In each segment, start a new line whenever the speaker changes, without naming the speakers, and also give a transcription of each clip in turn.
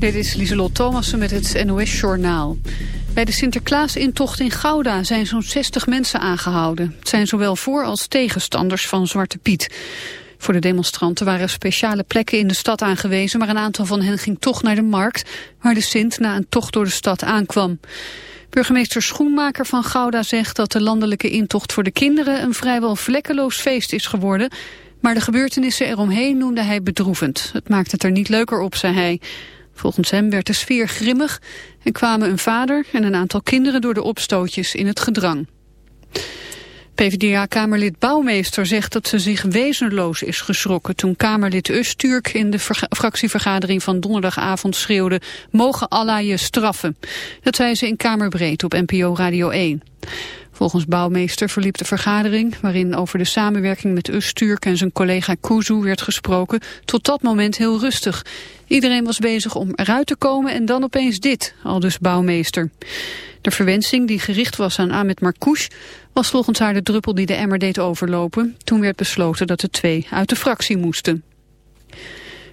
Dit is Lieselot Thomassen met het NOS-journaal. Bij de Sinterklaas-intocht in Gouda zijn zo'n 60 mensen aangehouden. Het zijn zowel voor- als tegenstanders van Zwarte Piet. Voor de demonstranten waren speciale plekken in de stad aangewezen... maar een aantal van hen ging toch naar de markt... waar de Sint na een tocht door de stad aankwam. Burgemeester Schoenmaker van Gouda zegt dat de landelijke intocht voor de kinderen... een vrijwel vlekkeloos feest is geworden... maar de gebeurtenissen eromheen noemde hij bedroevend. Het maakt het er niet leuker op, zei hij... Volgens hem werd de sfeer grimmig en kwamen een vader en een aantal kinderen door de opstootjes in het gedrang. PvdA-kamerlid Bouwmeester zegt dat ze zich wezenloos is geschrokken toen Kamerlid Usturk in de fractievergadering van donderdagavond schreeuwde mogen Allah je straffen. Dat zei ze in Kamerbreed op NPO Radio 1. Volgens Bouwmeester verliep de vergadering, waarin over de samenwerking met Usturk en zijn collega Kuzu werd gesproken, tot dat moment heel rustig. Iedereen was bezig om eruit te komen en dan opeens dit, al dus Bouwmeester. De verwensing die gericht was aan Ahmed Marcouch was volgens haar de druppel die de emmer deed overlopen. Toen werd besloten dat de twee uit de fractie moesten.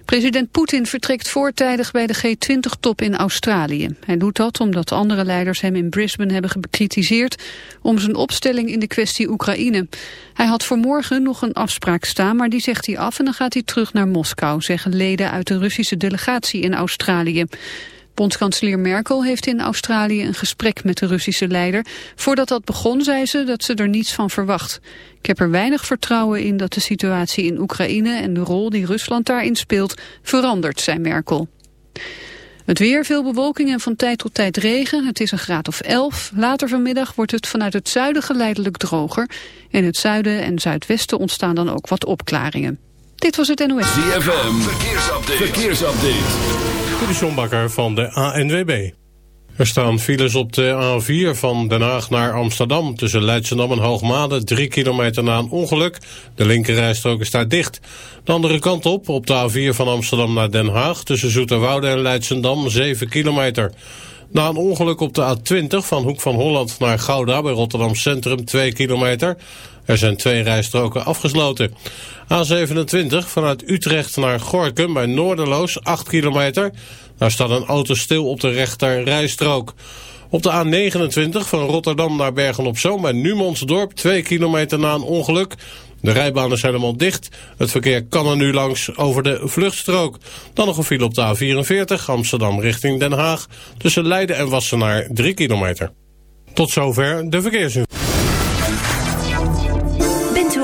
President Poetin vertrekt voortijdig bij de G20-top in Australië. Hij doet dat omdat andere leiders hem in Brisbane hebben bekritiseerd om zijn opstelling in de kwestie Oekraïne. Hij had voor morgen nog een afspraak staan, maar die zegt hij af en dan gaat hij terug naar Moskou, zeggen leden uit de Russische delegatie in Australië. Bondskanselier Merkel heeft in Australië een gesprek met de Russische leider. Voordat dat begon zei ze dat ze er niets van verwacht. Ik heb er weinig vertrouwen in dat de situatie in Oekraïne en de rol die Rusland daarin speelt verandert, zei Merkel. Het weer, veel bewolking en van tijd tot tijd regen. Het is een graad of 11. Later vanmiddag wordt het vanuit het zuiden geleidelijk droger. In het zuiden en zuidwesten ontstaan dan ook wat opklaringen. Dit was het NOS.
ZFM, verkeersupdate. verkeersupdate.
De van de ANWB. Er staan files op de A4 van Den Haag naar Amsterdam... tussen Leidschendam en Hoogmade, drie kilometer na een ongeluk. De linkerrijstrook is daar dicht. De andere kant op, op de A4 van Amsterdam naar Den Haag... tussen Zoeterwoude en Leidschendam, 7 kilometer. Na een ongeluk op de A20 van Hoek van Holland naar Gouda... bij Rotterdam Centrum, 2 kilometer... Er zijn twee rijstroken afgesloten. A27 vanuit Utrecht naar Gorkum bij Noorderloos 8 kilometer. Daar staat een auto stil op de rechter rijstrook. Op de A29 van Rotterdam naar Bergen-op-Zoom bij Numansdorp 2 kilometer na een ongeluk. De rijbanen zijn helemaal dicht. Het verkeer kan er nu langs over de vluchtstrook. Dan nog een file op de A44 Amsterdam richting Den Haag. Tussen Leiden en Wassenaar 3 kilometer. Tot zover de verkeersinformatie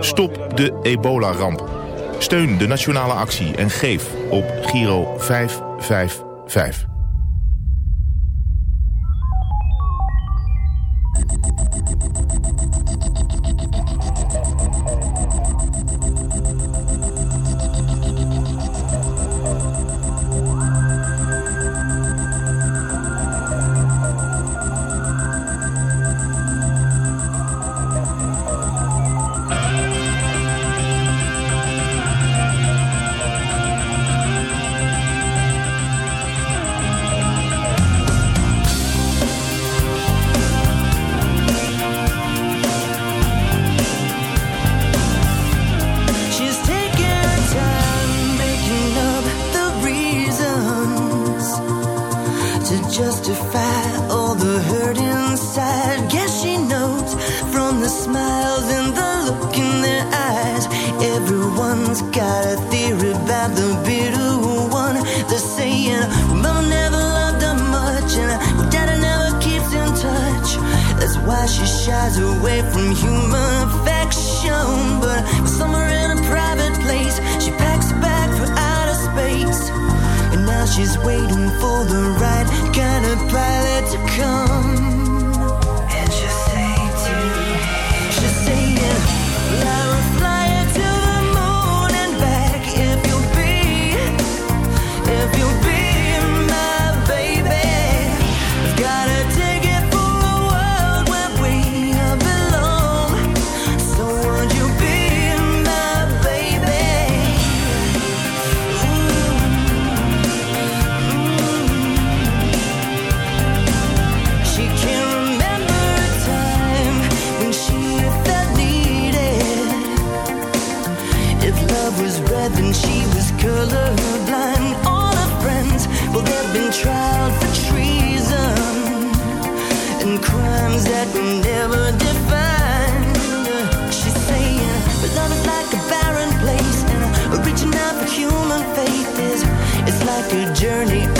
Stop de ebola-ramp. Steun de nationale actie en geef op Giro 555.
your journey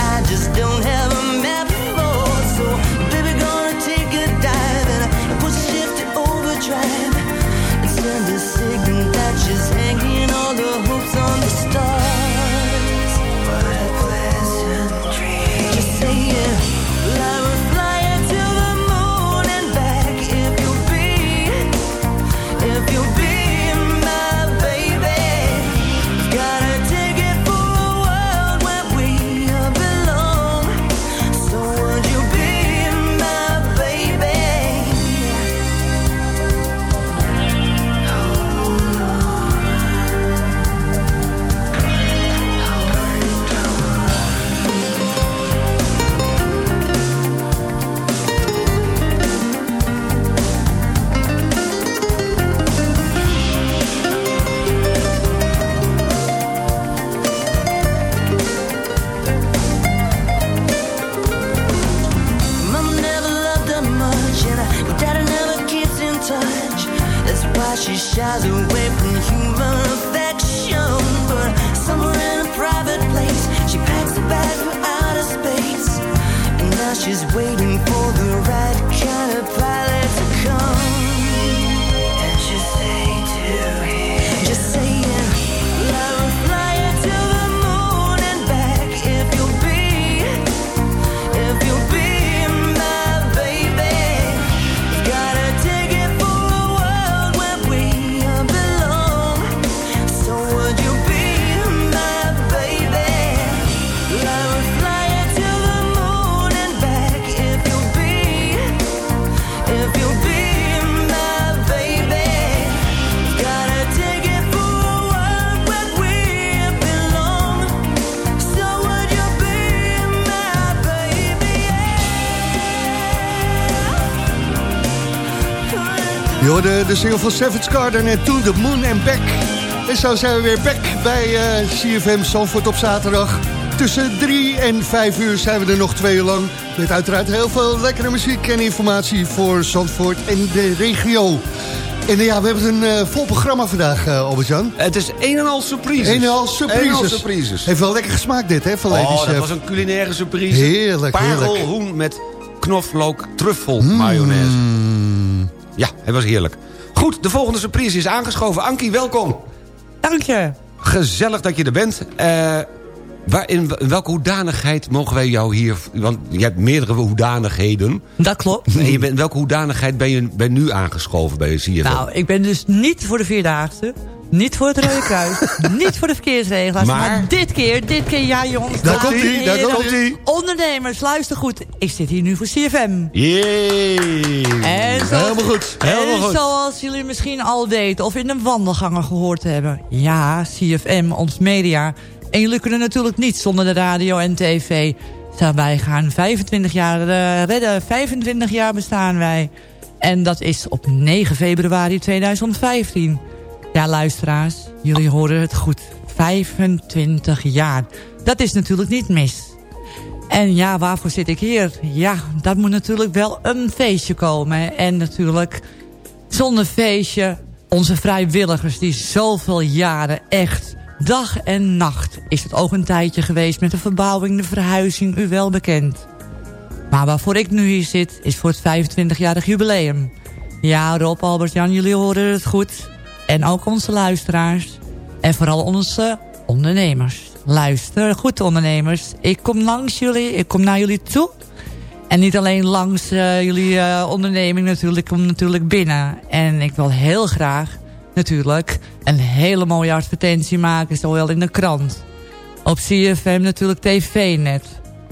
Hoorde de single van Savage Garden en toen de Moon and Back. En zo zijn we weer back bij eh, CFM Zandvoort op zaterdag. Tussen 3 en 5 uur zijn we er nog twee uur lang. Met uiteraard heel veel lekkere muziek en informatie voor Zandvoort en de regio. En eh, ja, we hebben een eh, vol programma vandaag, uh, Albert-Jan.
Het is een en al surprises.
Een en al surprises.
Een.
Heeft wel lekker gesmaakt dit, hè, van
Oh, dat was een culinaire surprise.
Heerlijk,
Parelhoen heerlijk. met knoflook truffel mayonaise.
Hmm.
Ja, het was heerlijk. Goed, de volgende surprise is aangeschoven. Ankie, welkom.
Dank je.
Gezellig dat je er bent. Waar, in welke hoedanigheid mogen wij jou hier... Want je hebt meerdere hoedanigheden.
Dat klopt.
En je bent, in welke hoedanigheid ben je ben nu aangeschoven bij CFM?
Nou, ik ben dus niet voor de Vierdaagse. Niet voor het Rode Kruis. niet voor de verkeersregelaars. Maar,
Maar-
dit keer, dit keer, ja jongens.
Daar komt ie, daar komt ie.
Ondernemers, luister goed. Ik zit hier nu voor CFM. Zoals,
Helemaal goed.
Helemaal
en
goed.
zoals jullie misschien al weten of in de wandelgangen gehoord hebben. Ja, CFM, ons media. En jullie kunnen natuurlijk niet zonder de radio en tv. Wij gaan 25 jaar eh, redden. 25 jaar bestaan wij. En dat is op 9 februari 2015. Ja, luisteraars, jullie horen het goed. 25 jaar. Dat is natuurlijk niet mis. En ja, waarvoor zit ik hier? Ja, dat moet natuurlijk wel een feestje komen. En natuurlijk, zonder feestje, onze vrijwilligers die zoveel jaren echt... dag en nacht is het ook een tijdje geweest met de verbouwing, de verhuizing, u wel bekend. Maar waarvoor ik nu hier zit, is voor het 25-jarig jubileum. Ja, Rob, Albert, Jan, jullie horen het goed. En ook onze luisteraars. En vooral onze ondernemers. Luister, goed ondernemers. Ik kom langs jullie, ik kom naar jullie toe. En niet alleen langs eh, jullie eh, onderneming natuurlijk, ik kom natuurlijk binnen. En ik wil heel graag natuurlijk een hele mooie advertentie maken, zowel in de krant. Op CFM natuurlijk tv-net.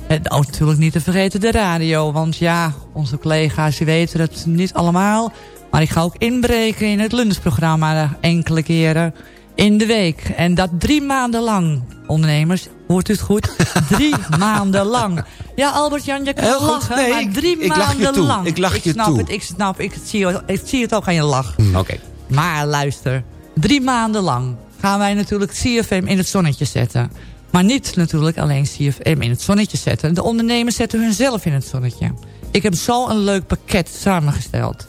En ook natuurlijk niet te vergeten de radio, want ja, onze collega's die weten het niet allemaal. Maar ik ga ook inbreken in het lunchprogramma enkele keren in de week. En dat drie maanden lang, ondernemers. Hoort u het goed? drie maanden lang. Ja, Albert-Jan, je kan
Heel goed.
lachen,
Nee,
maar
ik-
drie
ik lach je
maanden
toe.
lang.
Ik lach je
snap
toe.
het, ik snap, ik zie, ik zie het ook aan je lach.
Oké.
Maar luister, drie maanden lang gaan wij natuurlijk CFM in het zonnetje zetten. Maar niet natuurlijk alleen CFM in het zonnetje zetten. De ondernemers zetten hunzelf in het zonnetje. Ik heb zo een leuk pakket samengesteld.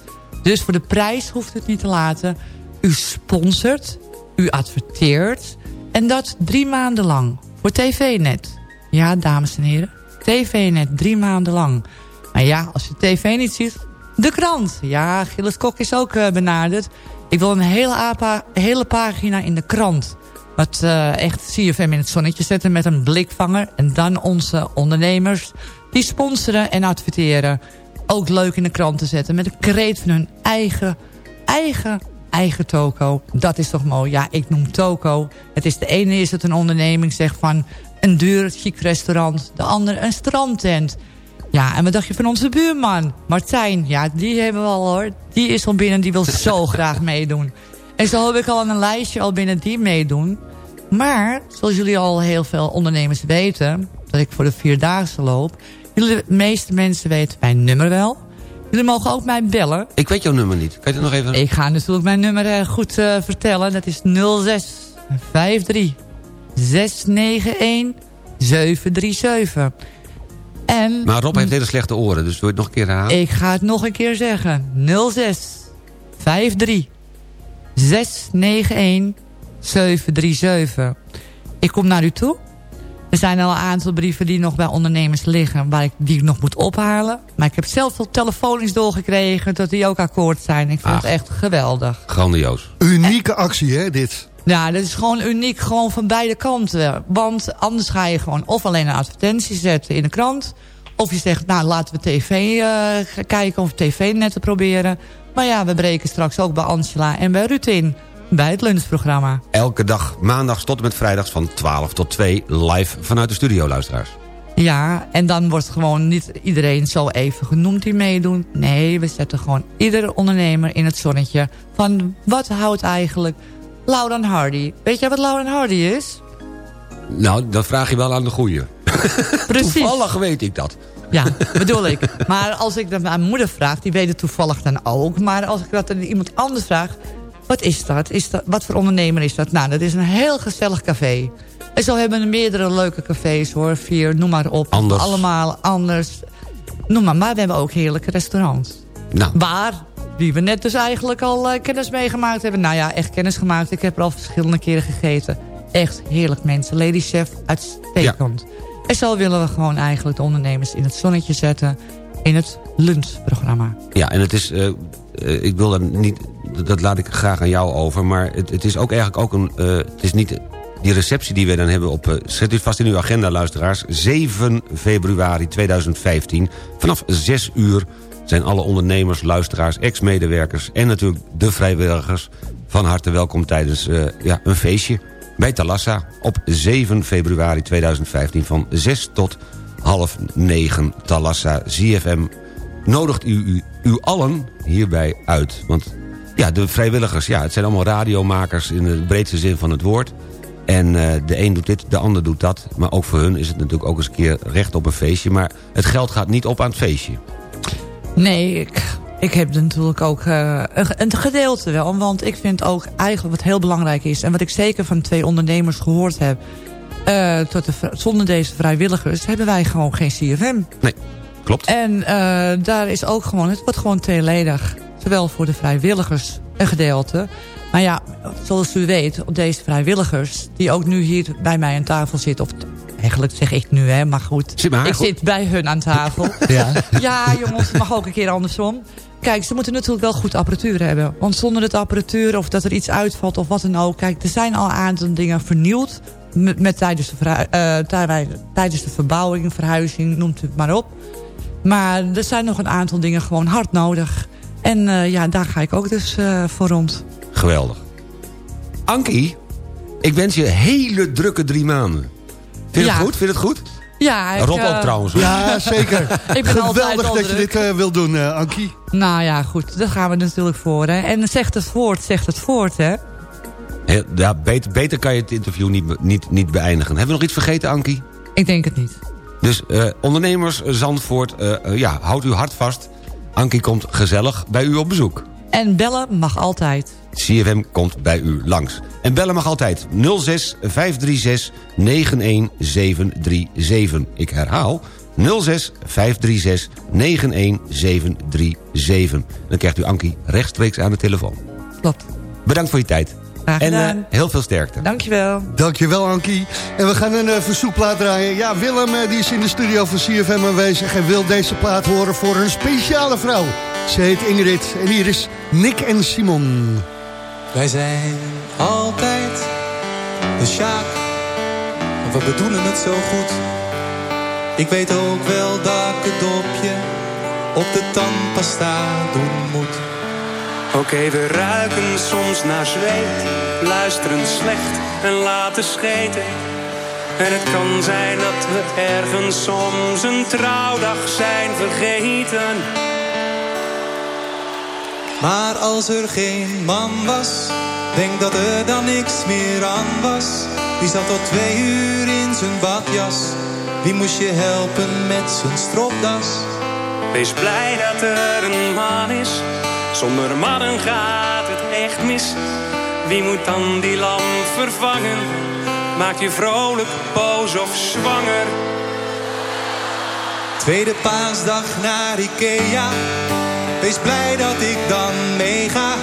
Dus voor de prijs hoeft het niet te laten. U sponsort, u adverteert. En dat drie maanden lang. Voor TV-net. Ja, dames en heren. TV-net, drie maanden lang. Maar ja, als je tv niet ziet, de krant. Ja, Gilles Kok is ook eh, benaderd. Ik wil een hele, hele pagina in de krant. Wat eh, echt CFM in het zonnetje zetten met een blikvanger. En dan onze ondernemers die sponsoren en adverteren. Ook leuk in de krant te zetten met een kreet van hun eigen, eigen, eigen toko. Dat is toch mooi. Ja, ik noem toko. Het is de ene is het een onderneming, zeg van een duur, chic restaurant. De andere een strandtent. Ja, en wat dacht je van onze buurman? Martijn, ja, die hebben we al hoor. Die is al binnen, die wil zo graag meedoen. En zo heb ik al een lijstje al binnen die meedoen. Maar, zoals jullie al heel veel ondernemers weten... dat ik voor de Vierdaagse loop... de meeste mensen weten mijn nummer wel. Jullie mogen ook mij bellen.
Ik weet jouw nummer niet. Kan je het nog even...
Ik ga natuurlijk mijn nummer eh, goed eh, vertellen. Dat is 06 53 691 737. En
Maar Rob heeft hele slechte oren, dus wil je het nog een keer herhalen?
ik ga het nog een keer zeggen. 06 53 691 737. Ik kom naar u toe. Er zijn al een aantal brieven die nog bij ondernemers liggen... Waar ik, die ik nog moet ophalen. Maar ik heb zelf veel telefonisch doorgekregen... dat die ook akkoord zijn. Ik vind
Ach.
het echt geweldig.
Grandioos.
Unieke actie, hè, dit.
Ja, dat is gewoon uniek, gewoon van beide kanten. Want anders ga je gewoon of alleen een advertentie zetten in de krant... of je zegt, nou, laten we tv eh, kijken of tv-netten proberen. Maar ja, we breken straks ook bij Angela en bij Ruud in... bij het lunchprogramma.
Elke dag, maandags tot en met vrijdags van 12 tot 2... live vanuit de studio, luisteraars.
Ja, en dan wordt gewoon niet iedereen zo even genoemd die meedoen. Nee, we zetten gewoon iedere ondernemer in het zonnetje... van wat houdt eigenlijk Lauren Hardy. Weet jij wat Lauren Hardy is?
Nou, dat vraag je wel aan de goeie.
Precies.
Toevallig weet ik dat.
Ja, bedoel ik. Maar als ik dat aan mijn moeder vraag, die weet het toevallig dan ook. Maar als ik dat aan iemand anders vraag, wat is dat? Is dat wat voor ondernemer is dat? Nou, dat is een heel gezellig café. En zo hebben we meerdere leuke cafés hoor. Vier, noem maar op.
Anders.
Allemaal anders. Noem maar, maar we hebben ook heerlijke restaurants.
Nou,
Waar wie we net dus eigenlijk al eh, kennis meegemaakt hebben. Nou ja, echt kennis gemaakt. Ik heb er al verschillende keren gegeten. Echt heerlijk mensen. Lady Chef, uitstekend. En zo willen we gewoon eigenlijk de ondernemers in het zonnetje zetten... in het lunchprogramma.
Ja, en het is... eh, eh, ik wil dat niet... Dat laat ik graag aan jou over. Maar het, het is ook eigenlijk ook een... eh, het is niet... Die receptie die we dan hebben op... eh, zet u vast in uw agenda, luisteraars. 7 februari 2015. Vanaf 6 uur zijn alle ondernemers, luisteraars, ex-medewerkers... en natuurlijk de vrijwilligers van harte welkom tijdens eh, ja, een feestje... bij Talassa op 7 februari 2015 van 6 tot half 9. Talassa ZFM nodigt u, u, u allen hierbij uit. Want ja, de vrijwilligers, ja, het zijn allemaal radiomakers... in de breedste zin van het woord... En eh, de een doet dit, de ander doet dat. Maar ook voor hun is het natuurlijk ook eens een keer recht op een feestje. Maar het geld gaat niet op aan het feestje.
Nee, ik, ik heb natuurlijk ook eh, een, een gedeelte wel. Want ik vind ook eigenlijk wat heel belangrijk is... en wat ik zeker van twee ondernemers gehoord heb... eh, tot de, zonder deze vrijwilligers hebben wij gewoon geen CFM.
Nee, klopt.
En daar is ook gewoon, het wordt gewoon tweeledig. Zowel voor de vrijwilligers een gedeelte. Maar ja, zoals u weet, op deze vrijwilligers... die ook nu hier bij mij aan tafel zitten... of eigenlijk zeg ik nu, hè, maar goed.
Zit maar,
ik
goed.
zit bij hun aan tafel.
Ja.
Ja, jongens, het mag ook een keer andersom. Kijk, ze moeten natuurlijk wel goed apparatuur hebben. Want zonder het apparatuur of dat er iets uitvalt of wat dan ook... Kijk, er zijn al een aantal dingen vernieuwd... Met, met tijdens, de eh, tij- tijdens de verbouwing, verhuizing, noemt u het maar op. Maar er zijn nog een aantal dingen gewoon hard nodig. En eh, ja, daar ga ik ook dus eh, voor rond.
Geweldig. Ankie, ik wens je hele drukke drie maanden. Vind je
Ja.
het goed? Vind je het goed?
Ja, ik,
Rob
eh,
ook trouwens. hoor.
Ja, zeker.
Ik ben altijd
Geweldig dat je dit eh, wil doen, eh, Ankie.
Nou ja, goed, daar gaan we natuurlijk voor. Hè. En zegt het voort, zegt het voort, hè.
Heel- Ja, beter, beter kan je het interview niet, niet, niet beëindigen. Hebben we nog iets vergeten, Ankie?
Ik denk het niet.
Dus eh, ondernemers eh, Zandvoort, eh, eh, ja, houd uw hart vast. Ankie komt gezellig bij u op bezoek.
En bellen mag altijd.
CFM komt bij u langs. En bellen mag altijd 06 536 91737. Ik herhaal 06 536 91737. Dan krijgt u Ankie rechtstreeks aan de telefoon.
Klopt.
Bedankt voor je tijd.
Graag
En eh, heel veel sterkte.
Dankjewel.
Dankjewel, Ankie. En we gaan een eh, verzoekplaat draaien. Ja, Willem eh, die is in de studio van CFM aanwezig... en wil deze plaat horen voor een speciale vrouw. Ze heet Ingrid en hier is Nick en Simon.
Wij zijn altijd de Sjaak. We bedoelen het zo goed. Ik weet ook wel dat ik het dopje op de tandpasta doen moet.
Oké, we ruiken soms naar zweet, luisteren slecht en laten scheten. En het kan zijn dat we ergens soms een trouwdag zijn vergeten.
Maar als er geen man was, denk dat er dan niks meer aan was. Wie zat tot twee uur in zijn badjas? Wie moest je helpen met zijn stropdas?
Wees blij dat er een man is, zonder mannen gaat het echt mis. Wie moet dan die lamp vervangen? Maak je vrolijk, boos of zwanger?
Tweede paasdag naar Ikea. Wees blij dat ik dan meega.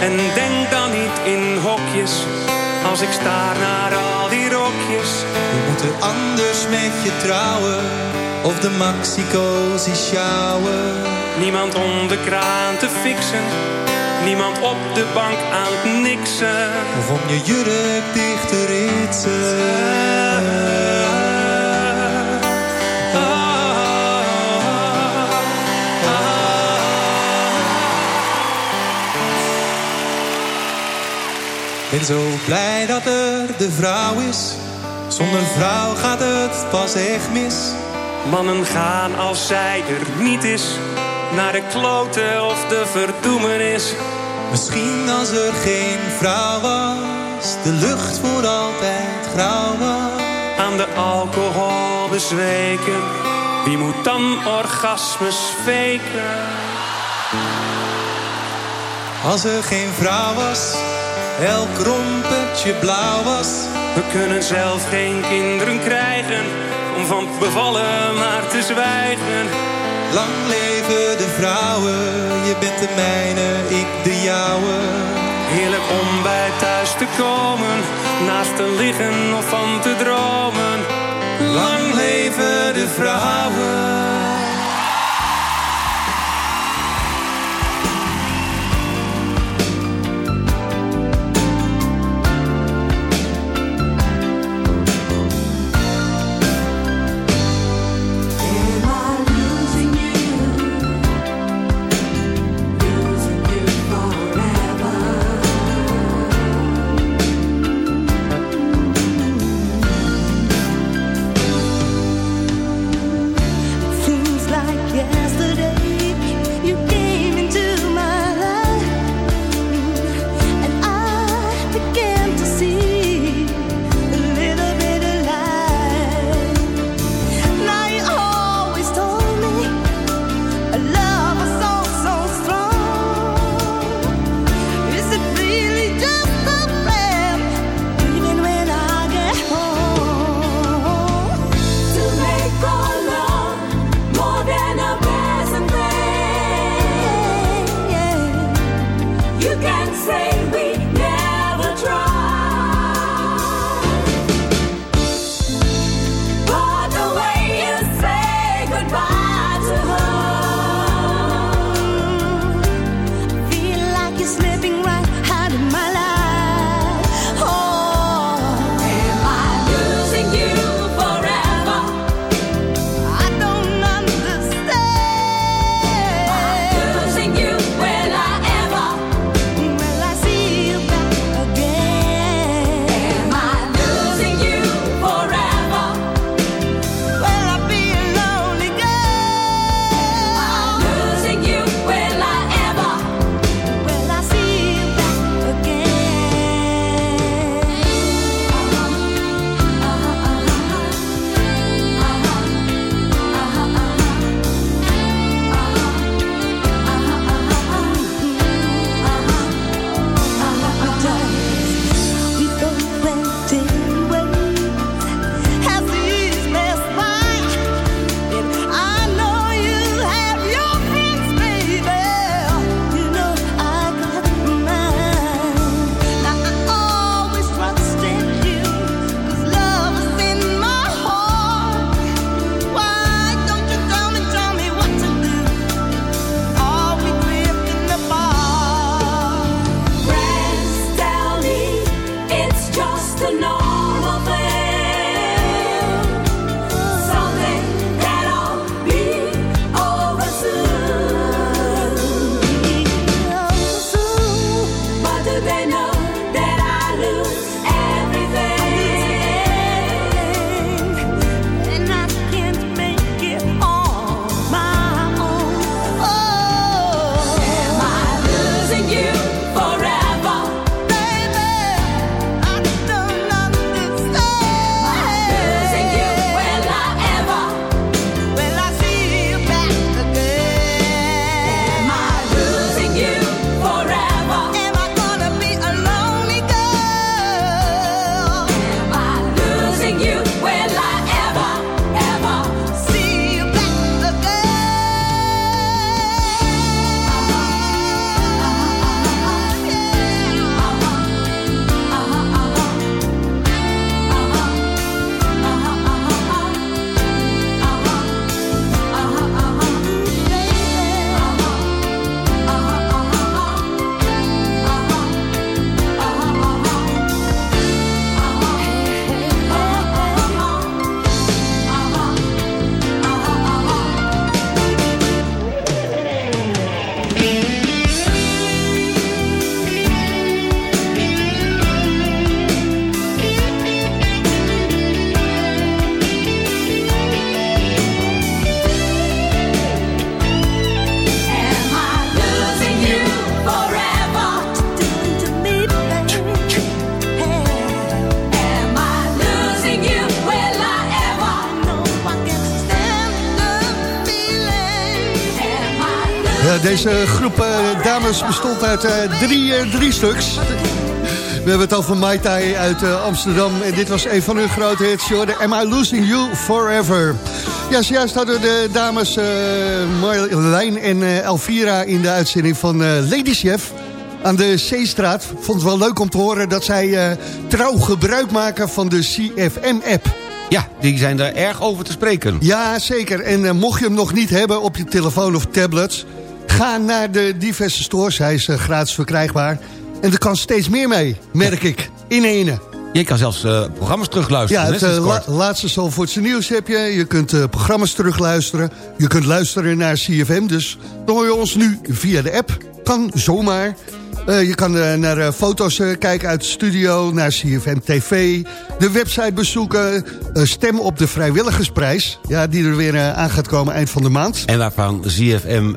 En denk dan niet in hokjes, als ik staar naar al die rokjes.
Wie moet er anders met je trouwen? Of de Maxicosi sjouwen?
Niemand om de kraan te fixen, niemand op de bank aan het niksen.
Of om je jurk dicht te ritsen? Ben zo blij dat er de vrouw is. Zonder vrouw gaat het pas echt mis.
Mannen gaan als zij er niet is, naar de kloten of de verdoemenis.
Misschien als er geen vrouw was, de lucht voor altijd grauw was.
Aan de alcohol bezweken, wie moet dan orgasmes faken?
Als er geen vrouw was, elk rompetje blauw was.
We kunnen zelf geen kinderen krijgen, om van bevallen maar te zwijgen.
Lang leven de vrouwen, je bent de mijne, ik de jouwe.
Heerlijk om bij thuis te komen, naast te liggen of van te dromen. Lang leven de vrouwen.
Eh, deze groep eh, dames bestond uit eh, drie, drie stuks. We hebben het over Mai Tai uit Amsterdam. En dit was een van hun grote hits, hoorde Am I Losing You Forever? Ja, zojuist hadden de dames uh, en uh, Elvira in de uitzending van Lady Chef aan de Zeestraat. Vond het wel leuk om te horen dat zij trouw gebruik maken van de CFM-app.
Ja, die zijn daar erg over te spreken.
Ja, zeker. En mocht je hem nog niet hebben op je telefoon of tablet? Ga naar de diverse stores. Hij is gratis verkrijgbaar. En er kan steeds meer mee, merk ik, in ene.
Je kan zelfs uh, programma's terugluisteren.
Ja, het uh, la laatste Zalvoortse nieuws heb je. Je kunt uh, programma's terugluisteren. Je kunt luisteren naar CFM. Dus dan hoor je ons nu via de app. Kan zomaar. Je kan naar foto's kijken uit de studio, naar CFM TV. De website bezoeken. stem op de vrijwilligersprijs. Ja, die er weer aan gaat komen eind van de maand.
En waarvan CFM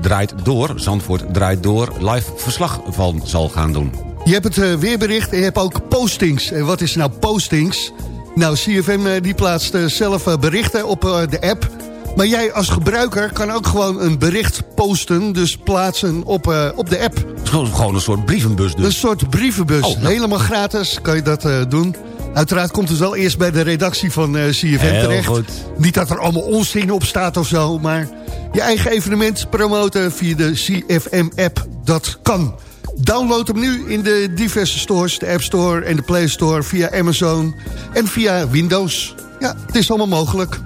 draait door, Zandvoort draait door... live verslag van zal gaan doen.
Je hebt het weerbericht en je hebt ook postings. En wat is nou postings? Nou, CFM die plaatst zelf berichten op de app. Maar jij als gebruiker kan ook gewoon een bericht posten. Dus plaatsen op, op de app.
Gewoon een soort brievenbus dus?
Een soort brievenbus. Oh, nou. Helemaal gratis kan je dat doen. Uiteraard komt het wel eerst bij de redactie van CFM Heel terecht. Goed. Niet dat er allemaal onzin op staat of zo. Maar je eigen evenement promoten via de CFM-app, dat kan. Download hem nu in de diverse stores, de App Store en de Play Store... via Amazon en via Windows. Ja, het is allemaal mogelijk.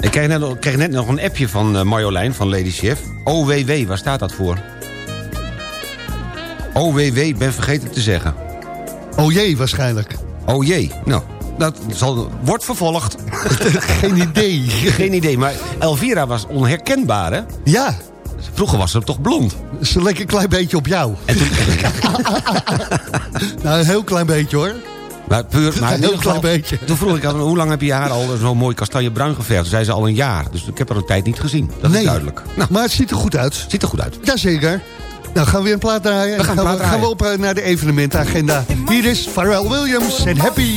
Ik kreeg net, kreeg net nog een appje van uh, Marjolein van Lady Chef. OWW, waar staat dat voor? OWW, ben vergeten te zeggen.
Oh jee, waarschijnlijk.
Oh jee, nou, dat zal, wordt vervolgd.
Geen idee.
Geen idee, maar Elvira was onherkenbaar, hè?
Ja.
Vroeger was ze toch blond?
Ze leek een klein beetje op jou. Toen... nou, een heel klein beetje hoor.
Maar puur, maar
een heel klein beetje.
Toen vroeg ik aan hoe lang heb je haar al zo mooi kastanjebruin geverfd? Toen zei ze al een jaar. Dus ik heb er een tijd niet gezien. Dat nee. is duidelijk.
Nou, maar het ziet er goed uit.
Ziet er goed uit.
Jazeker. Nou, gaan we weer een plaat draaien. We gaan, gaan, we, gaan we op uh, naar de evenementagenda. Hier is Pharrell Williams en Happy.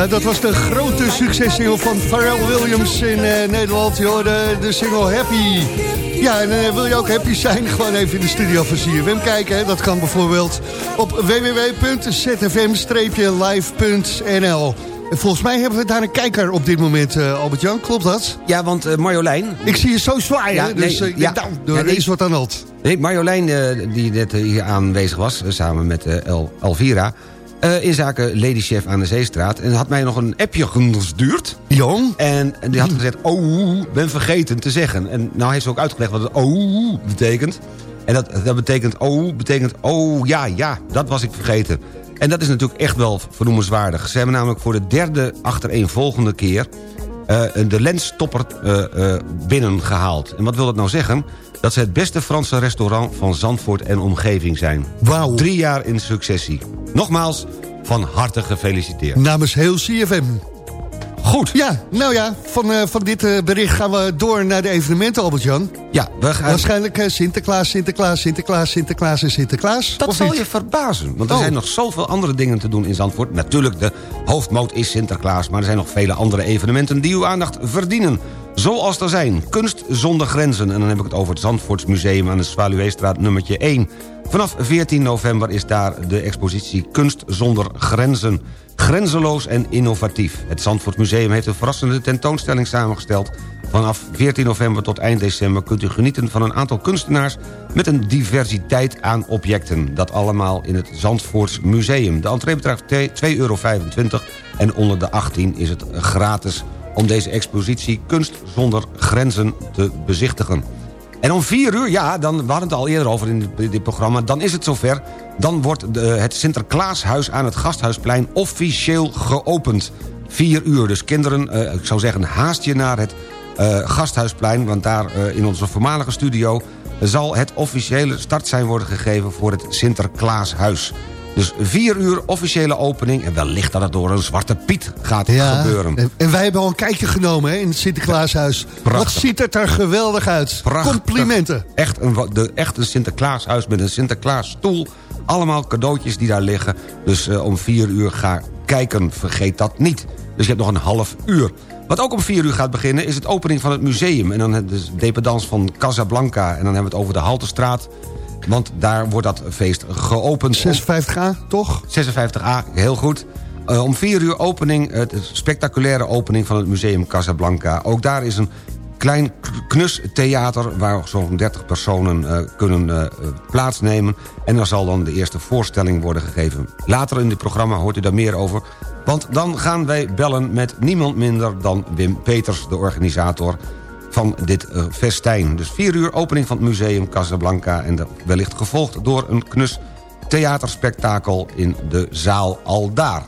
Ja, dat was de grote successingle van Pharrell Williams in eh, Nederland. Je hoorde de single Happy. Ja, en eh, wil je ook happy zijn? Gewoon even in de studio van CFM kijken. Hè? Dat kan bijvoorbeeld op www.zfm-live.nl. En volgens mij hebben we daar een kijker op dit moment, eh, Albert-Jan. Klopt dat?
Ja, want Marjolein...
Ik zie je zo zwaaien,
Ja,
dus
nee,
ik
ja.
denk, nou, er
Ja, nee.
is wat aan de hand.
Nee, Marjolein, die net hier aanwezig was, samen met El Elvira... eh, in zaken Lady Chef aan de Zeestraat. En had mij nog een appje gestuurd.
Jong?
En, die had gezegd, oh, ben vergeten te zeggen. En nou heeft ze ook uitgelegd wat het oh betekent. En dat, dat betekent, oh, betekent, oh, ja, ja, dat was ik vergeten. En dat is natuurlijk echt wel vernoemenswaardig. Ze hebben namelijk voor de derde achtereenvolgende keer... eh, de lenstopper eh, eh, binnengehaald. En wat wil dat nou zeggen? Dat ze het beste Franse restaurant van Zandvoort en omgeving zijn.
Wauw.
Drie jaar in successie. Nogmaals, van harte gefeliciteerd.
Namens heel CFM.
Goed.
Ja, nou ja, van, eh, van dit eh, bericht gaan we door naar de evenementen, Albert-Jan.
Ja, we gaan...
Waarschijnlijk eh, Sinterklaas, Sinterklaas, Sinterklaas, Sinterklaas en Sinterklaas.
Dat zal
niet?
je verbazen, want er
Oh.
zijn nog zoveel andere dingen te doen in Zandvoort. Natuurlijk, de hoofdmoot is Sinterklaas... maar er zijn nog vele andere evenementen die uw aandacht verdienen. Zoals er zijn Kunst zonder grenzen. En dan heb ik het over het Zandvoortsmuseum aan de Zwaluweestraat nummertje 1. Vanaf 14 november is daar de expositie Kunst zonder grenzen. Grenzeloos en innovatief. Het Zandvoortsmuseum heeft een verrassende tentoonstelling samengesteld... Vanaf 14 november tot eind december kunt u genieten van een aantal kunstenaars... met een diversiteit aan objecten. Dat allemaal in het Zandvoorts Museum. De entree bedraagt 2,25 euro en onder de 18 is het gratis... om deze expositie Kunst zonder Grenzen te bezichtigen. En om 4 uur, ja, dan, we hadden het al eerder over in dit, programma... dan is het zover. Dan wordt de, het Sinterklaashuis aan het Gasthuisplein officieel geopend. 4 uur, dus kinderen, eh, ik zou zeggen, haast je naar het eh, Gasthuisplein... want daar eh, in onze voormalige studio... zal het officiële startsein worden gegeven voor het Sinterklaashuis. Dus 4 uur officiële opening... en wellicht dat het door een zwarte piet gaat
Ja,
gebeuren.
en- en wij hebben al een kijkje genomen hè, in het Sinterklaashuis. Wat
Prachtig.
ziet het er geweldig uit.
Prachtig.
Complimenten.
Echt een, de, echt een Sinterklaashuis met een Sinterklaasstoel. Allemaal cadeautjes die daar liggen. Dus eh, om vier uur ga kijken, vergeet dat niet. Dus je hebt nog een half uur. Wat ook om vier uur gaat beginnen is het opening van het museum. En dan het de dependance van Casablanca. En dan hebben we het over de Haltestraat. Want daar wordt dat feest geopend.
56A, toch?
56A, heel goed. Eh, om 4 uur opening, het spectaculaire opening van het museum Casablanca. Ook daar is een klein knus theater... waar zo'n 30 personen eh, kunnen eh, plaatsnemen. En er zal dan de eerste voorstelling worden gegeven. Later in dit programma hoort u daar meer over. Want dan gaan wij bellen met niemand minder dan Wim Peters... de organisator van dit eh, festijn. Dus 4 uur opening van het museum Casablanca... en wellicht gevolgd door een knus theaterspektakel in de zaal Aldaar.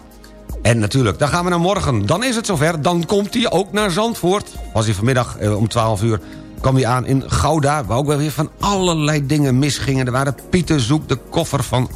En natuurlijk, dan gaan we naar morgen. Dan is het zover, dan komt hij ook naar Zandvoort. Was hij vanmiddag eh, om 12 uur kwam hij aan in Gouda... waar ook wel weer van allerlei dingen misgingen. Er waren Pieten zoek de koffer van,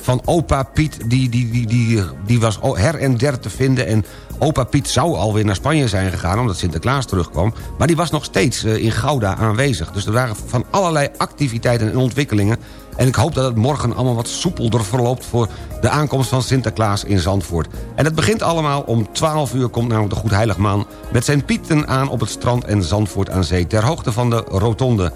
van opa Piet... Die, die, die, die, die was her en der te vinden... en opa Piet zou alweer naar Spanje zijn gegaan... omdat Sinterklaas terugkwam. Maar die was nog steeds eh, in Gouda aanwezig. Dus er waren van allerlei activiteiten en ontwikkelingen... En ik hoop dat het morgen allemaal wat soepelder verloopt... voor de aankomst van Sinterklaas in Zandvoort. En het begint allemaal om 12 uur... komt namelijk de Goedheiligmaan met zijn pieten aan... op het strand en Zandvoort aan zee... ter hoogte van de Rotonde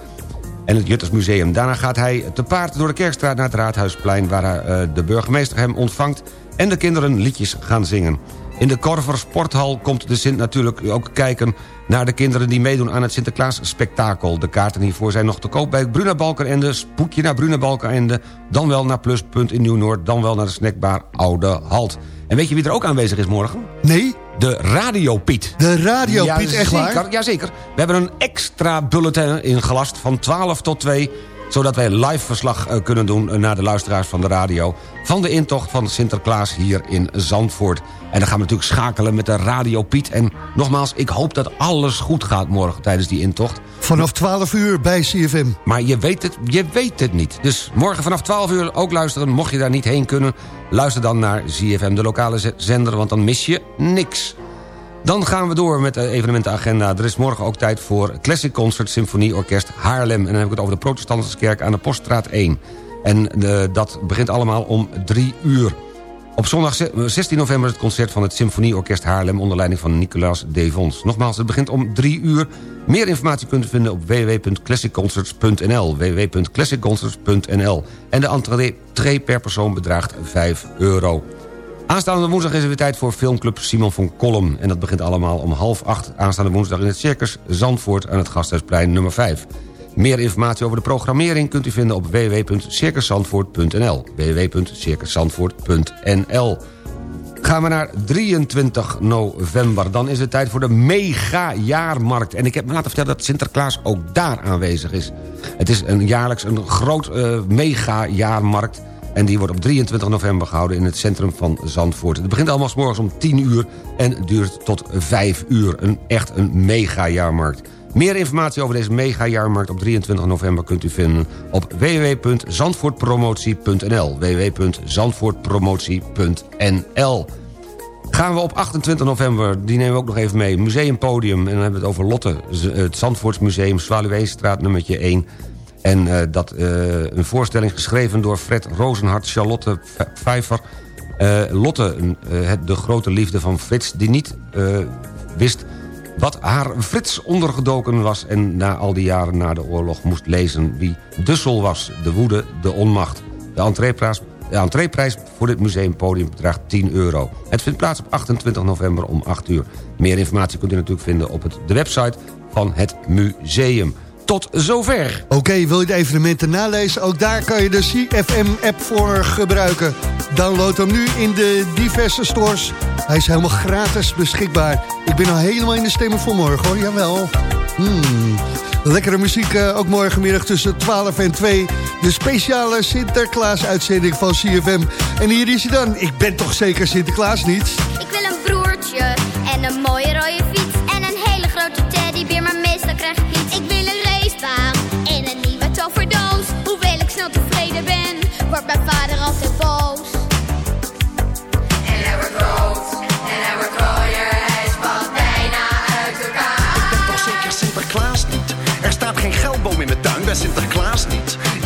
en het Juttersmuseum. Daarna gaat hij te paard door de Kerkstraat naar het Raadhuisplein... waar eh, de burgemeester hem ontvangt... en de kinderen liedjes gaan zingen. In de Korver Sporthal komt de Sint natuurlijk ook kijken... naar de kinderen die meedoen aan het Sinterklaas-spektakel. De kaarten hiervoor zijn nog te koop bij Bruna Balkenende... spoedje naar Bruna Balkenende... dan wel naar Pluspunt in Nieuw-Noord... dan wel naar de snackbar Oude Halt. En weet je wie er ook aanwezig is morgen?
Nee?
De Radio Piet.
De Radio Piet, echt waar?
Jazeker, jazeker. We hebben een extra bulletin ingelast van 12 tot 2 zodat wij live verslag eh, kunnen doen eh, naar de luisteraars van de radio... van de intocht van Sinterklaas hier in Zandvoort. En dan gaan we natuurlijk schakelen met de Radio Piet. En nogmaals, ik hoop dat alles goed gaat morgen tijdens die intocht.
Vanaf 12 uur bij CFM.
Maar je weet het, je weet het niet. Dus morgen vanaf 12 uur ook luisteren. Mocht je daar niet heen kunnen, luister dan naar ZFM, de lokale zender... want dan mis je niks. Dan gaan we door met de evenementenagenda. Er is morgen ook tijd voor Classic Concert Symfonie Orkest Haarlem. En dan heb ik het over de Protestantische Kerk aan de Poststraat 1. En eh, dat begint allemaal om drie uur. Op zondag ze- 16 november het concert van het Symfonieorkest Haarlem... onder leiding van Nicolaas Devons. Nogmaals, het begint om 3 uur. Meer informatie kunt u vinden op www.classicconcerts.nl www.classicconcerts.nl En de entree per persoon bedraagt 5 euro. Aanstaande woensdag is er weer tijd voor filmclub Simon van Kolm. En dat begint allemaal om half acht aanstaande woensdag in het Circus Zandvoort... aan het Gasthuisplein nummer 5. Meer informatie over de programmering kunt u vinden op www.circuszandvoort.nl www.circuszandvoort.nl Gaan we naar 23 november. Dan is het tijd voor de mega-jaarmarkt. En ik heb me laten vertellen dat Sinterklaas ook daar aanwezig is. Het is een jaarlijks een groot eh, mega-jaarmarkt. En die wordt op 23 november gehouden in het centrum van Zandvoort. Het begint allemaal morgens om 10 uur en duurt tot 5 uur. Een, echt een mega-jaarmarkt. Meer informatie over deze mega-jaarmarkt op 23 november kunt u vinden op www.zandvoortpromotie.nl www.zandvoortpromotie.nl Gaan we op 28 november, die nemen we ook nog even mee... Museumpodium, en dan hebben we het over Lotte... Het Zandvoortsmuseum, Zwaluweestraat nummertje 1... En eh, dat eh, een voorstelling geschreven door Fred Rozenhart, Charlotte Vijver... eh, Lotte, de grote liefde van Frits... die niet wist wat haar Frits ondergedoken was... en na al die jaren na de oorlog moest lezen wie Dussel was. De woede, de onmacht. De entreeprijs, voor dit museumpodium bedraagt 10 euro. Het vindt plaats op 28 november om 8 uur. Meer informatie kunt u natuurlijk vinden op de website van het museum. Tot zover.
Oké, wil je de evenementen nalezen? Ook daar kan je de CFM-app voor gebruiken. Download hem nu in de diverse stores. Hij is helemaal gratis beschikbaar. Ik ben al helemaal in de stemming voor morgen, hoor. Jawel. Hmm. Lekkere muziek, eh, ook morgenmiddag tussen 12 en 2. De speciale Sinterklaas-uitzending van CFM. En hier is hij dan. Ik ben toch zeker Sinterklaas niet?
Ik wil een broertje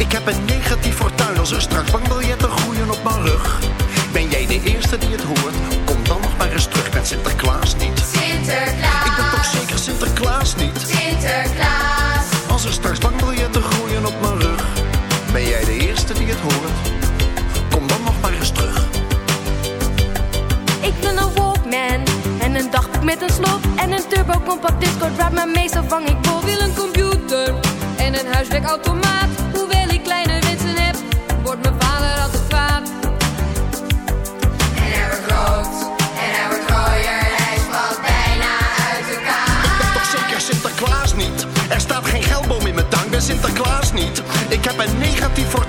Ik
heb een negatief fortuin als er straks bankbiljetten groeien op mijn rug. Ben jij de eerste die het hoort? Kom dan nog maar eens terug met Sinterklaas niet.
Sinterklaas.
Ik ben toch zeker Sinterklaas niet?
Sinterklaas.
Als er straks bankbiljetten groeien op mijn rug. Ben jij de eerste die het hoort? Kom dan nog maar eens terug.
Ik wil een Walkman en een dagboek met een slot en een turbo compact discord waar maar meestal vang ik vol. Wil een computer en een huiswerkautomaat. Heb
een negatief fortuin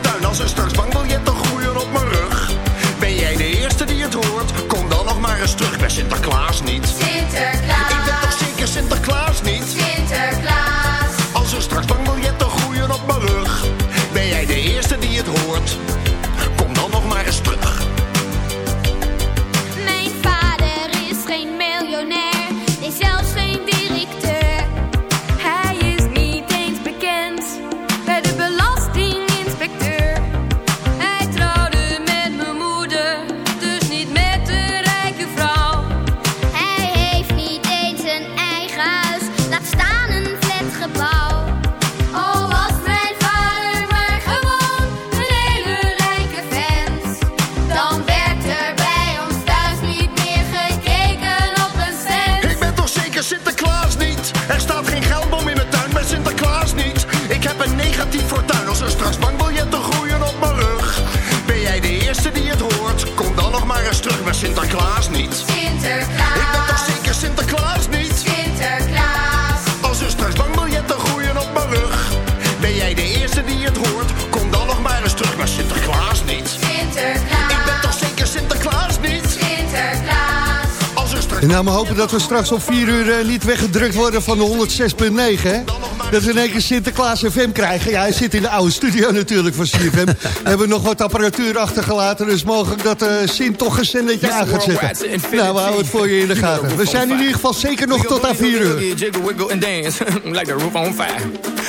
En nou maar hopen dat we straks om 4 uur eh, niet weggedrukt worden van de 106.9, hè? dat we in één keer Sinterklaas FM krijgen. Ja, hij zit in de oude studio natuurlijk van CFM. We hebben nog wat apparatuur achtergelaten, dus mogelijk dat uh, Sint toch een zendetje aan gaat zetten. Nou, we houden het voor je in de gaten. We zijn in ieder geval zeker nog tot aan 4 uur.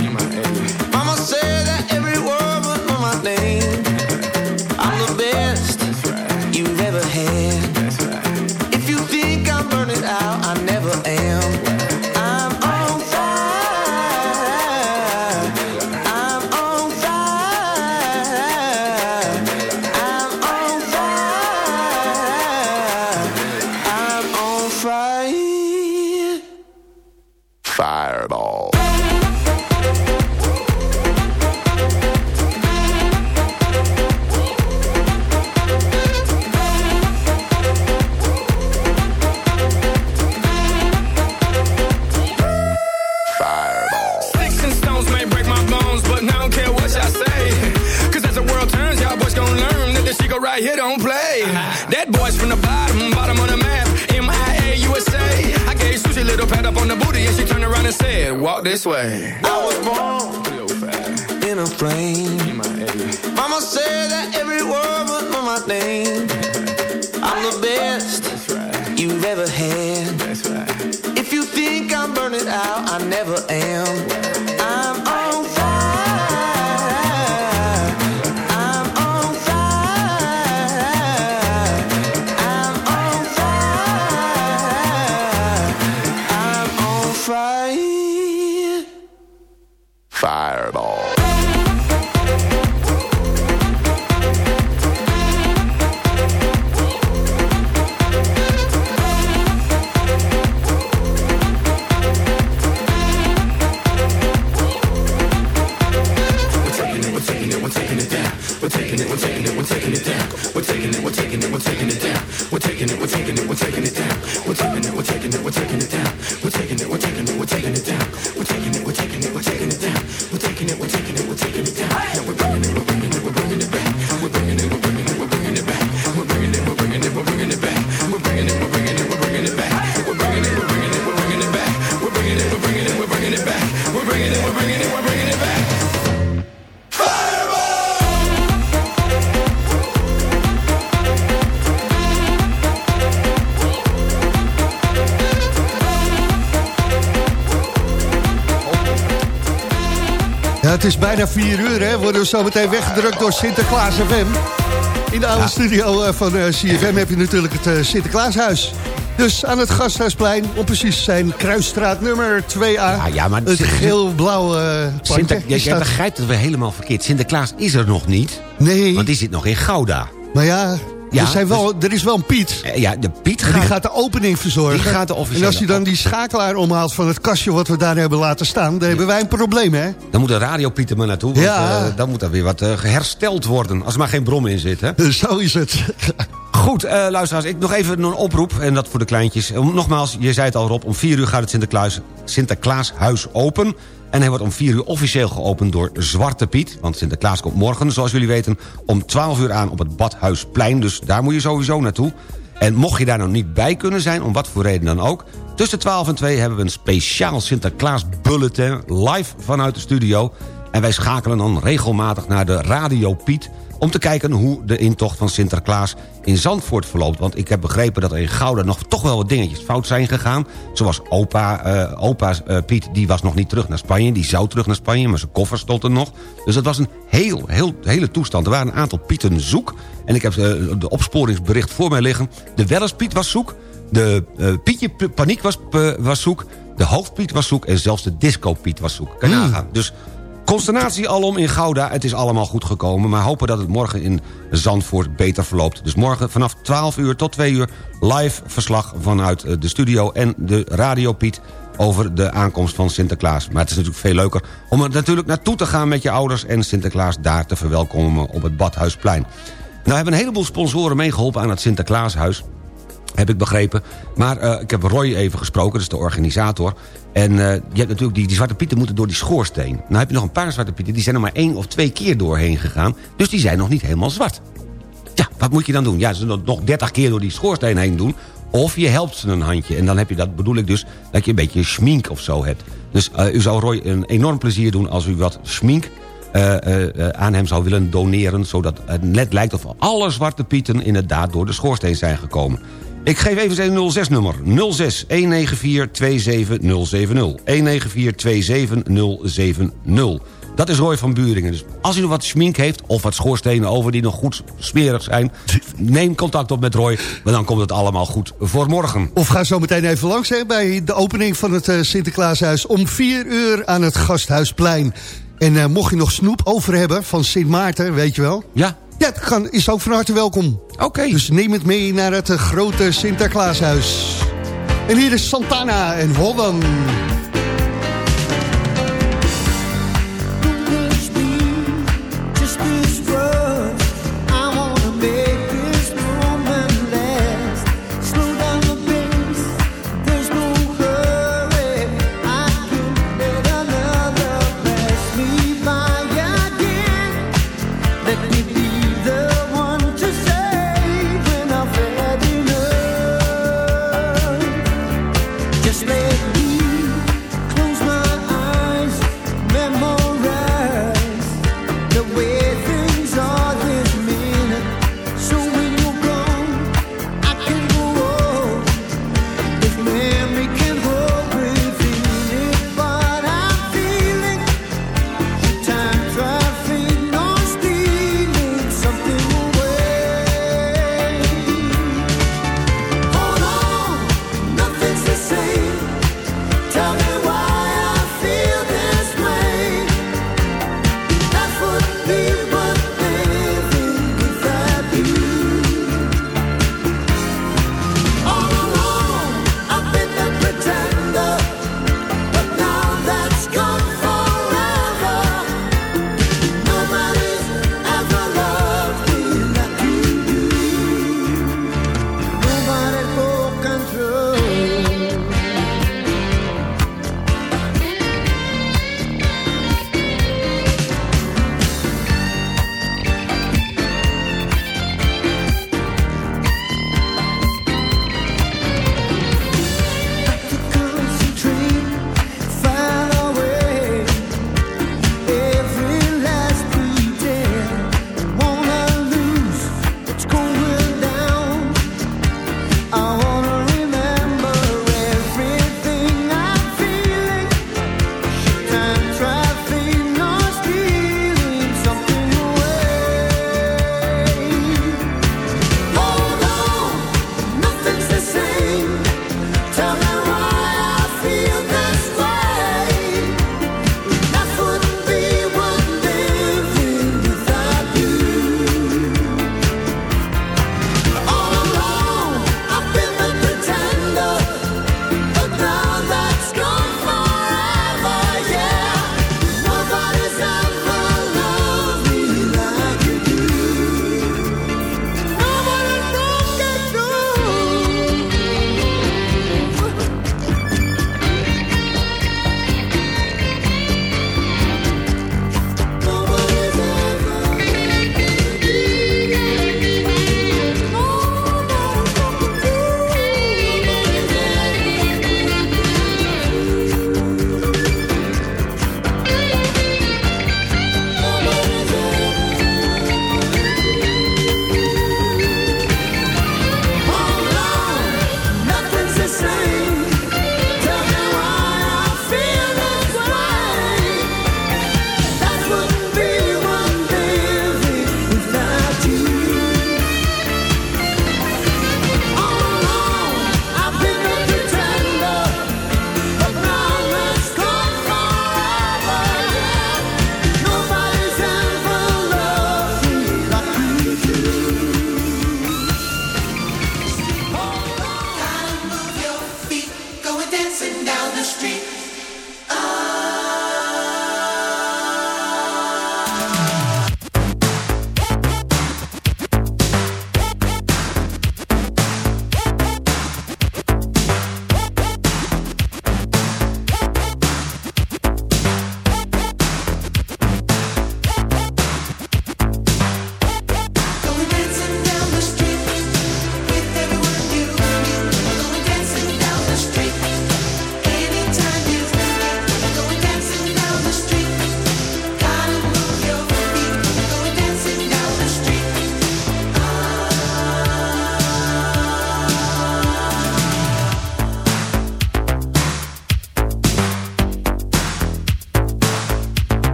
Bijna 4 uur, hè. Worden we zo meteen weggedrukt door Sinterklaas FM. In de oude studio eh, van eh, CFM heb je natuurlijk het eh, Sinterklaashuis. Dus aan het Gasthuisplein, om precies zijn, Kruisstraat nummer 2A.
Ja, ja, maar
het geel-blauwe
Sinter, jij, jij begrijpt het weer helemaal verkeerd. Sinterklaas is er nog niet.
Nee.
Want die zit nog in Gouda.
Maar ja,
Ja,
er, zijn wel, er is wel een Piet.
Eh, Ja, de Piet gaat...
die gaat de opening verzorgen.
Die gaat de officiële
en als hij dan die schakelaar omhaalt van het kastje wat we daar hebben laten staan... dan hebben wij een probleem, hè?
Dan moet de radiopiet er maar naartoe, want
Ja.
eh, dan moet er weer wat eh, hersteld worden. Als er maar geen brom in zit, hè?
Zo is het.
Goed, eh, luisteraars, ik nog even een oproep, en dat voor de kleintjes. Nogmaals, je zei het al Rob, om 4 uur gaat het Sinterklaas, Sinterklaashuis open. En hij wordt om 4 uur officieel geopend door Zwarte Piet. Want Sinterklaas komt morgen, zoals jullie weten, om 12 uur aan op het Badhuisplein. Dus daar moet je sowieso naartoe. En mocht je daar nou niet bij kunnen zijn, om wat voor reden dan ook... tussen 12 en 2 hebben we een speciaal Sinterklaas bulletin live vanuit de studio. En wij schakelen dan regelmatig naar de Radio Piet om te kijken hoe de intocht van Sinterklaas in Zandvoort verloopt. Want ik heb begrepen dat er in Gouda nog toch wel wat dingetjes fout zijn gegaan. Zoals opa, eh, opa eh, Piet, die was nog niet terug naar Spanje. Die zou terug naar Spanje, maar zijn koffer stond er nog. Dus dat was een heel, heel, hele toestand. Er waren een aantal Pieten zoek. En ik heb eh, de opsporingsbericht voor mij liggen. De Welles Piet was zoek. De Pietje Paniek was, was zoek, de Hoofdpiet was zoek... en zelfs de Disco Piet was zoek. Kan je nagaan. Dus consternatie alom in Gouda. Het is allemaal goed gekomen, maar hopen dat het morgen in Zandvoort beter verloopt. Dus morgen vanaf 12 uur tot 2 uur live verslag vanuit eh, de studio... en de Radio Piet over de aankomst van Sinterklaas. Maar het is natuurlijk veel leuker om er natuurlijk naartoe te gaan met je ouders... en Sinterklaas daar te verwelkomen op het Badhuisplein. Nou hebben een heleboel sponsoren meegeholpen aan het Sinterklaashuis heb ik begrepen. Maar eh, ik heb Roy even gesproken, dat is de organisator. En eh, je hebt natuurlijk die, die zwarte pieten moeten door die schoorsteen. Nou heb je nog een paar zwarte pieten, die zijn er maar één of twee keer doorheen gegaan. Dus die zijn nog niet helemaal zwart. Ja, wat moet je dan doen? Ja, ze nog 30 keer door die schoorsteen heen doen. Of je helpt ze een handje. En dan heb je dat, bedoel ik dus, dat je een beetje schmink of zo hebt. Dus eh, u zou Roy een enorm plezier doen als u wat schmink aan hem zou willen doneren... zodat het net lijkt of alle zwarte pieten inderdaad door de schoorsteen zijn gekomen. Ik geef even zijn 06-nummer. 06 194 27070. 194 27070. Dat is Roy van Buringen. Dus als u nog wat schmink heeft of wat schoorstenen over... die nog goed smerig zijn... neem contact op met Roy, maar dan komt het allemaal goed voor morgen.
Of ga zo meteen even langs hè, bij de opening van het eh, Sinterklaashuis... om 4 uur aan het Gasthuisplein. En eh, mocht je nog snoep over hebben van Sint Maarten, weet je wel...
Ja.
Ja, dat kan, is ook van harte welkom.
Oké.
Dus neem het mee naar het grote Sinterklaashuis. En hier is Santana en Holland.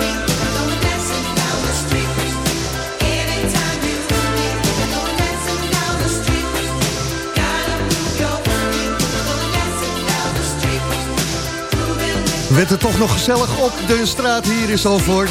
Meet. Going dancing down the street anytime you need. Going dancing down the street, gotta move your feet. Going dancing down the street, grooving with
Werd het toch nog gezellig op de straat hier in Zalvoort.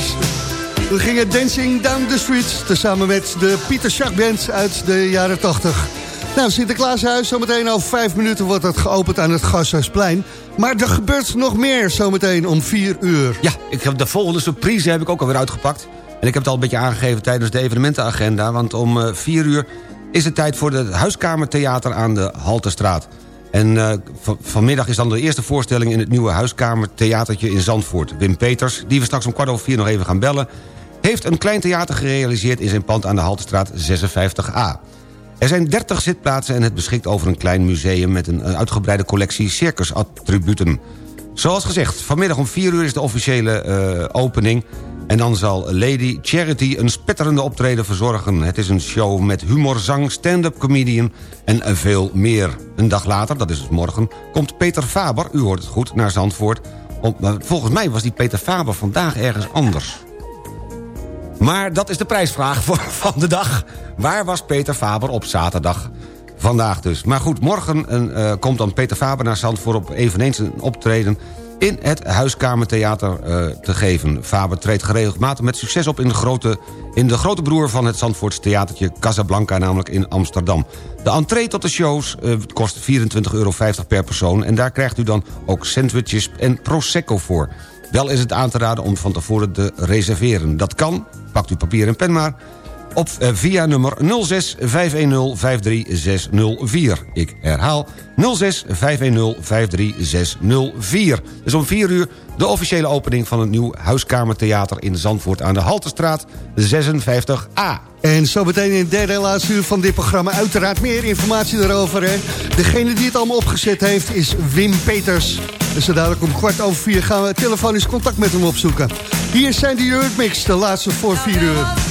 We gingen Dancing Down the Street... tezamen met de Pieter Schack Band uit de jaren 80. Nou, Sinterklaashuis, zometeen over vijf minuten wordt het geopend aan het Gasthuisplein. Maar er gebeurt nog meer zometeen om vier uur.
Ja, ik heb de volgende surprise heb ik ook alweer uitgepakt. En ik heb het al een beetje aangegeven tijdens de evenementenagenda... want om eh, vier uur is het tijd voor het Huiskamertheater aan de Haltestraat. En eh, van- vanmiddag is dan de eerste voorstelling... in het nieuwe Huiskamertheatertje in Zandvoort. Wim Peters, die we straks om kwart over vier nog even gaan bellen... heeft een klein theater gerealiseerd in zijn pand aan de Haltestraat 56A. Er zijn 30 zitplaatsen en het beschikt over een klein museum... met een uitgebreide collectie circusattributen. Zoals gezegd, vanmiddag om 4 uur is de officiële eh, opening... en dan zal Lady Charity een spetterende optreden verzorgen. Het is een show met humor, zang, stand-up comedian en veel meer. Een dag later, dat is dus morgen, komt Peter Faber... u hoort het goed, naar Zandvoort. Om, maar volgens mij was die Peter Faber vandaag ergens anders. Maar dat is de prijsvraag voor, van de dag. Waar was Peter Faber op zaterdag? Vandaag dus. Maar goed, morgen eh, komt dan Peter Faber naar Zandvoort... op eveneens een optreden in het Huiskamertheater eh, te geven. Faber treedt geregelmatig met succes op in de, grote, in de grote broer van het Zandvoorts theatertje Casablanca, namelijk in Amsterdam. De entree tot de shows eh, kost 24,50 euro per persoon... en daar krijgt u dan ook sandwiches en prosecco voor. Wel is het aan te raden om van tevoren te reserveren. Dat kan, pakt u papier en pen maar... op, eh, via nummer 06 510 53604. Ik herhaal 06 510 53604. Dus om 4 uur de officiële opening van het nieuw Huiskamertheater in Zandvoort aan de Haltestraat 56A.
En zo meteen in het derde en laatste uur van dit programma... uiteraard meer informatie erover. Hè? Degene die het allemaal opgezet heeft is Wim Peters. Dus dadelijk om kwart over vier gaan we telefonisch contact met hem opzoeken. Hier zijn de Eurythmics, de laatste voor vier uur.